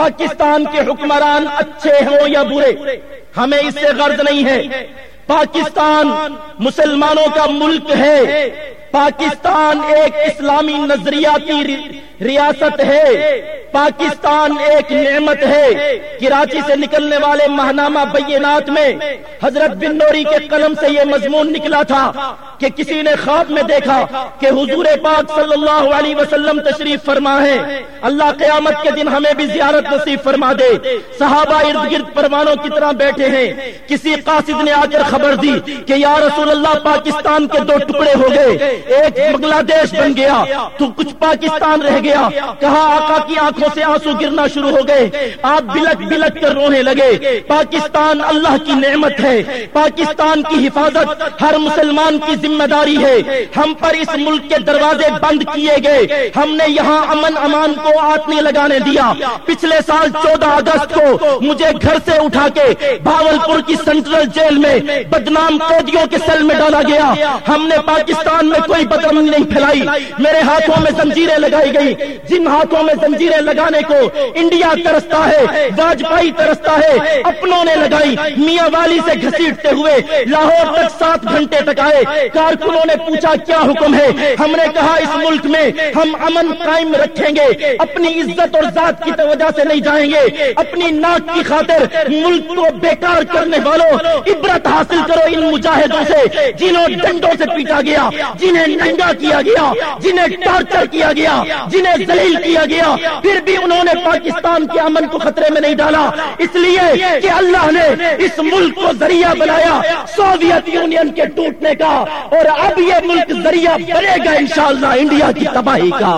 پاکستان کے حکمران اچھے ہوں یا برے، ہمیں اس سے غرض نہیں ہے۔ پاکستان مسلمانوں کا ملک ہے۔ پاکستان ایک اسلامی نظریاتی ریاست ہے۔ پاکستان ایک نعمت ہے۔ کراچی سے نکلنے والے ماہنامہ بینات میں حضرت بن نوری کے قلم سے یہ مضمون نکلا تھا کہ کسی نے خواب میں دیکھا کہ حضور پاک صلی اللہ علیہ وسلم تشریف فرما ہے۔ اللہ قیامت کے دن ہمیں بھی زیارت نصیب فرما دے۔ صحابہ ارد گرد پروانوں کی طرح بیٹھے ہیں۔ کسی قاصد نے آ کر خبر دی کہ یا رسول اللہ، پاکستان کے دو ٹکڑے ہو گئے۔ ایک بنگلہ دیش بن گیا۔ تو کچھ پاکستان رہ گیا کہا، آقا کی آنکھوں سے آنسو گرنا شروع ہو گئے۔ آپ بلک بلک کر رونے لگے۔ پاکستان اللہ کی نعمت ہے۔ پاکستان کی حفاظت ہر مسلمان کی ذمہ داری ہے۔ ہم پر اس ملک کے دروازے بند کیے گئے۔ ہم نے یہاں امن امان کو آتنے لگانے دیا۔ پچھلے سال چودہ اگست کو مجھے گھر سے اٹھا کے بھاول پور کی سینٹرل جیل میں بدنام قیدیوں کے سیل میں ڈالا گیا۔ ہم نے پاکستان میں کوئی بدرمی نہیں پھیلائی۔ میرے ہاتھوں میں زنجیریں لگائی گئی جن ہاتھوں میں زنجیریں لگانے کو انڈیا ترستا ہے واجپئی ترستا ہے، اپنوں نے لگائی۔ میاں والی سے گھسیٹتے ہوئے لاہور تک سات گھنٹے تک آئے۔ کارکنوں نے پوچھا، کیا حکم ہے؟ ہم نے کہا، اس ملک میں ہم امن قائم رکھیں گے۔ اپنی عزت اور ذات کی وجہ سے نہیں جائیں گے۔ اپنی ناک کی خاطر ملک کو بیکار کرنے والوں عبرت حاصل کرو ان مجاہدوں سے، جنہوں ڈنڈوں سے پیٹا گیا، جنہیں ننگا کیا گیا، جنہیں ٹارچر کیا گیا، جنہیں ذلیل کیا گیا، پھر بھی انہوں نے پاکستان کے امن کو خطرے میں نہیں ڈالا۔ اس لیے کہ اللہ نے اس ملک کو ذریعہ بنایا، سوویت یونین کے ٹوٹنے کا، اور اب یہ ملک ذریعہ بنے گا انشاءاللہ انڈیا کی تباہی کا۔